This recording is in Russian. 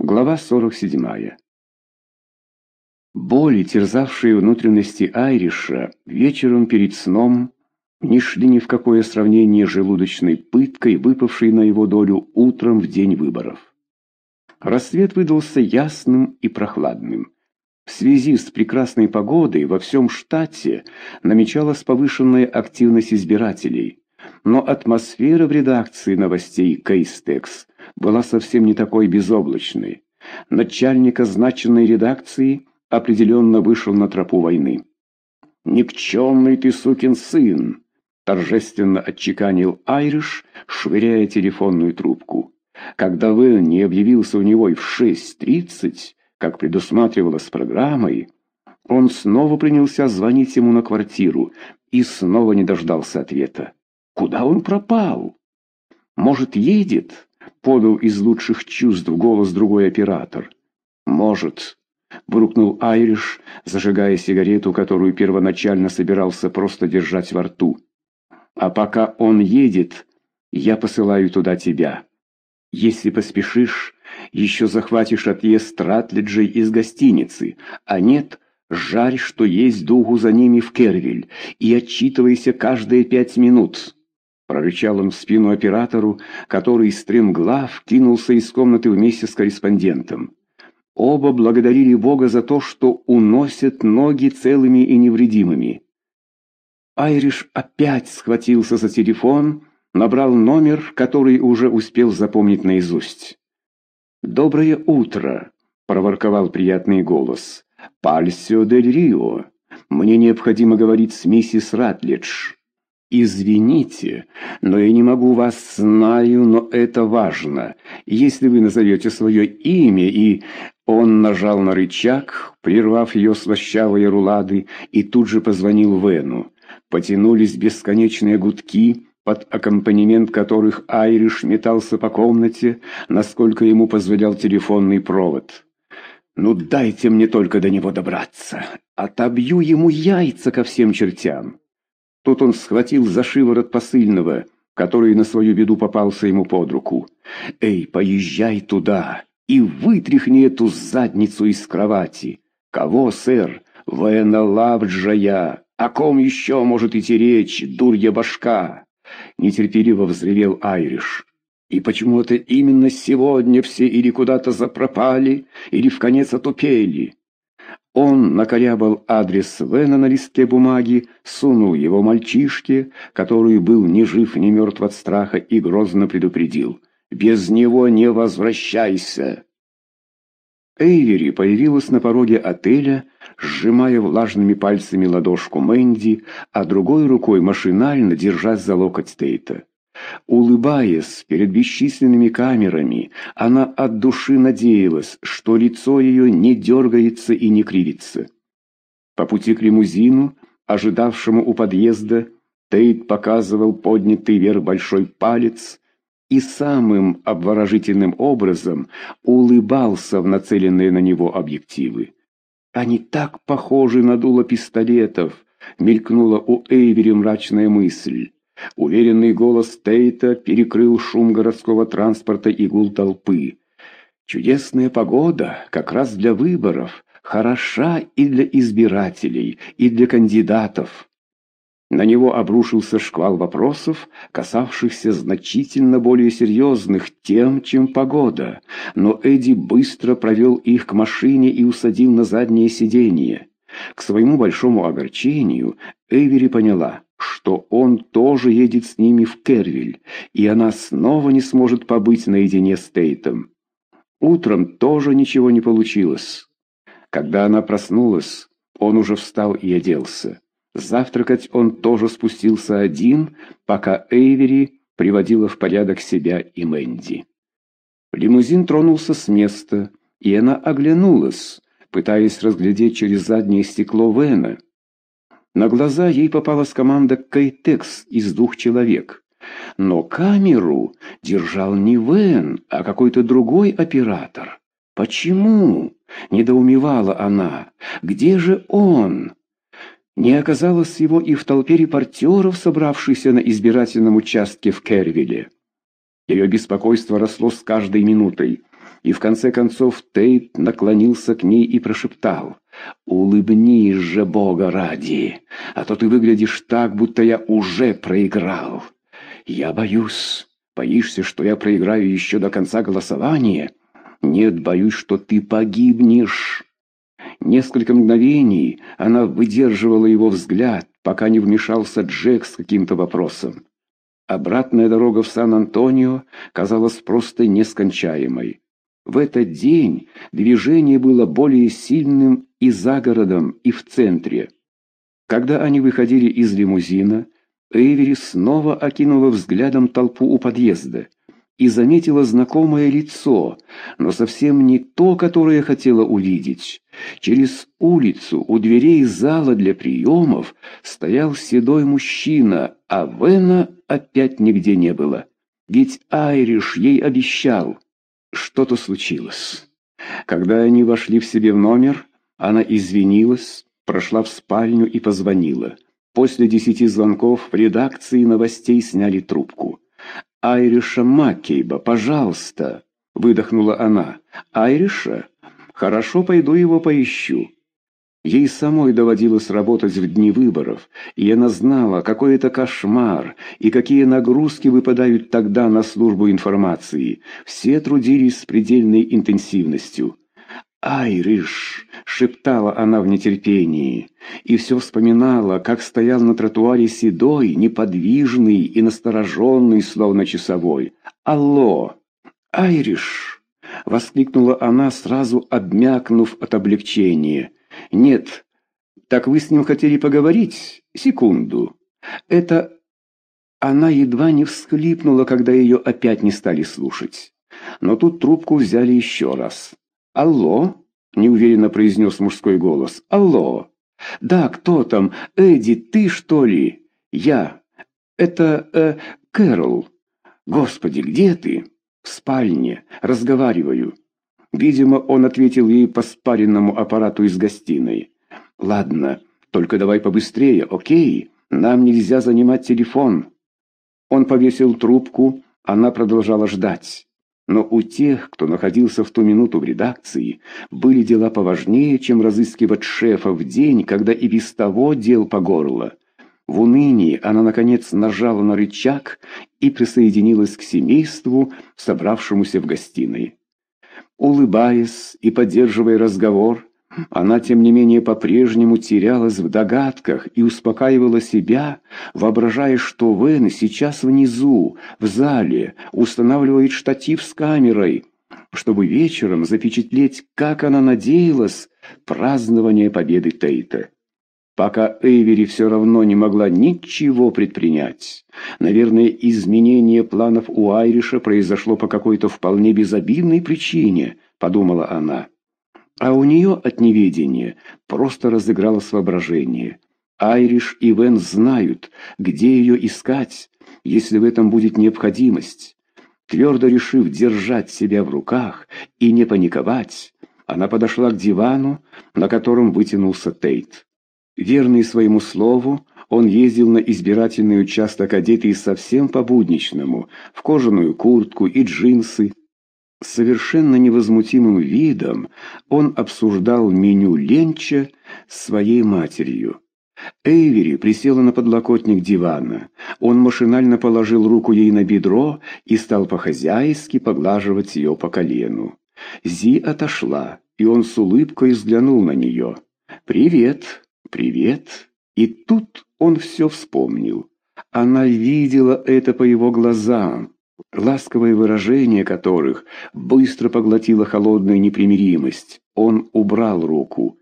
Глава 47. Боли, терзавшие внутренности Айриша, вечером перед сном не шли ни в какое сравнение с желудочной пыткой, выпавшей на его долю утром в день выборов. Рассвет выдался ясным и прохладным. В связи с прекрасной погодой во всем штате намечалась повышенная активность избирателей, но атмосфера в редакции новостей «Кейстекс» была совсем не такой безоблачной. Начальник означенной редакции определенно вышел на тропу войны. «Никчемный ты сукин сын!» — торжественно отчеканил Айриш, швыряя телефонную трубку. Когда Вэн не объявился у него и в 6.30, как предусматривалось программой, он снова принялся звонить ему на квартиру и снова не дождался ответа. Куда он пропал? Может, едет? подал из лучших чувств голос другой оператор. «Может», — буркнул Айриш, зажигая сигарету, которую первоначально собирался просто держать во рту. «А пока он едет, я посылаю туда тебя. Если поспешишь, еще захватишь отъезд Ратлиджей из гостиницы, а нет, жарь, что есть дугу за ними в Кервиль, и отчитывайся каждые пять минут». Прорычал он в спину оператору, который стремглав кинулся из комнаты вместе с корреспондентом. Оба благодарили Бога за то, что уносят ноги целыми и невредимыми. Айриш опять схватился за телефон, набрал номер, который уже успел запомнить наизусть. «Доброе утро», — проворковал приятный голос. «Пальсио дель Рио. Мне необходимо говорить с миссис Ратлидж». «Извините, но я не могу вас знаю, но это важно. Если вы назовете свое имя и...» Он нажал на рычаг, прервав ее слащавые рулады, и тут же позвонил Вену. Потянулись бесконечные гудки, под аккомпанемент которых Айриш метался по комнате, насколько ему позволял телефонный провод. «Ну дайте мне только до него добраться. Отобью ему яйца ко всем чертям». Тут он схватил за шиворот посыльного, который на свою беду попался ему под руку. «Эй, поезжай туда и вытряхни эту задницу из кровати!» «Кого, сэр? Вена Лавджая! О ком еще может идти речь, дурья башка?» Нетерпеливо взревел Айриш. «И почему-то именно сегодня все или куда-то запропали, или в конец отупели. Он накорябал адрес Вена на листке бумаги, сунул его мальчишке, который был ни жив, ни мертв от страха, и грозно предупредил. «Без него не возвращайся!» Эйвери появилась на пороге отеля, сжимая влажными пальцами ладошку Мэнди, а другой рукой машинально держась за локоть Тейта. Улыбаясь перед бесчисленными камерами, она от души надеялась, что лицо ее не дергается и не кривится. По пути к лимузину, ожидавшему у подъезда, Тейт показывал поднятый вверх большой палец и самым обворожительным образом улыбался в нацеленные на него объективы. «Они так похожи на дуло пистолетов!» — мелькнула у Эйвери мрачная мысль. Уверенный голос Тейта перекрыл шум городского транспорта и гул толпы. Чудесная погода, как раз для выборов, хороша и для избирателей, и для кандидатов. На него обрушился шквал вопросов, касавшихся значительно более серьезных тем, чем погода, но Эдди быстро провел их к машине и усадил на заднее сиденье. К своему большому огорчению Эйвери поняла — что он тоже едет с ними в Кервиль, и она снова не сможет побыть наедине с Тейтом. Утром тоже ничего не получилось. Когда она проснулась, он уже встал и оделся. Завтракать он тоже спустился один, пока Эйвери приводила в порядок себя и Мэнди. Лимузин тронулся с места, и она оглянулась, пытаясь разглядеть через заднее стекло Вена. На глаза ей попалась команда Кейтекс из двух человек. Но камеру держал не Вен, а какой-то другой оператор. «Почему?» — недоумевала она. «Где же он?» Не оказалось его и в толпе репортеров, собравшихся на избирательном участке в Кервилле. Ее беспокойство росло с каждой минутой. И в конце концов Тейт наклонился к ней и прошептал «Улыбнись же, Бога ради, а то ты выглядишь так, будто я уже проиграл. Я боюсь. Боишься, что я проиграю еще до конца голосования? Нет, боюсь, что ты погибнешь». Несколько мгновений она выдерживала его взгляд, пока не вмешался Джек с каким-то вопросом. Обратная дорога в Сан-Антонио казалась просто нескончаемой. В этот день движение было более сильным и за городом, и в центре. Когда они выходили из лимузина, Эйвери снова окинула взглядом толпу у подъезда и заметила знакомое лицо, но совсем не то, которое хотела увидеть. Через улицу у дверей зала для приемов стоял седой мужчина, а Вена опять нигде не было. Ведь Айриш ей обещал. Что-то случилось. Когда они вошли в себе в номер, она извинилась, прошла в спальню и позвонила. После десяти звонков в редакции новостей сняли трубку. «Айриша Маккейба, пожалуйста!» — выдохнула она. «Айриша? Хорошо, пойду его поищу». Ей самой доводилось работать в дни выборов, и она знала, какой это кошмар и какие нагрузки выпадают тогда на службу информации. Все трудились с предельной интенсивностью. «Айриш!» — шептала она в нетерпении, и все вспоминала, как стоял на тротуаре седой, неподвижный и настороженный, словно часовой. «Алло! Айриш!» — воскликнула она, сразу обмякнув от облегчения. «Нет, так вы с ним хотели поговорить? Секунду. Это...» Она едва не всхлипнула, когда ее опять не стали слушать. Но тут трубку взяли еще раз. «Алло?» — неуверенно произнес мужской голос. «Алло?» «Да, кто там? Эдди, ты что ли?» «Я. Это, э, Кэрол. Господи, где ты?» «В спальне. Разговариваю». Видимо, он ответил ей по спаренному аппарату из гостиной. «Ладно, только давай побыстрее, окей? Нам нельзя занимать телефон». Он повесил трубку, она продолжала ждать. Но у тех, кто находился в ту минуту в редакции, были дела поважнее, чем разыскивать шефа в день, когда и без того дел по горло. В унынии она, наконец, нажала на рычаг и присоединилась к семейству, собравшемуся в гостиной. Улыбаясь и поддерживая разговор, она, тем не менее, по-прежнему терялась в догадках и успокаивала себя, воображая, что Вен сейчас внизу, в зале, устанавливает штатив с камерой, чтобы вечером запечатлеть, как она надеялась, празднование победы Тейта. Пока Эйвери все равно не могла ничего предпринять. Наверное, изменение планов у Айриша произошло по какой-то вполне безобидной причине, подумала она. А у нее от неведения просто разыгралось воображение. Айриш и Вен знают, где ее искать, если в этом будет необходимость. Твердо решив держать себя в руках и не паниковать, она подошла к дивану, на котором вытянулся Тейт. Верный своему слову, он ездил на избирательный участок, одетый совсем по-будничному, в кожаную куртку и джинсы, с совершенно невозмутимым видом он обсуждал меню ленча с своей матерью. Эйвери присела на подлокотник дивана. Он машинально положил руку ей на бедро и стал по-хозяйски поглаживать ее по колену. Зи отошла, и он с улыбкой взглянул на нее. «Привет, привет». И тут он все вспомнил. Она видела это по его глазам ласковое выражение которых быстро поглотило холодную непримиримость. Он убрал руку.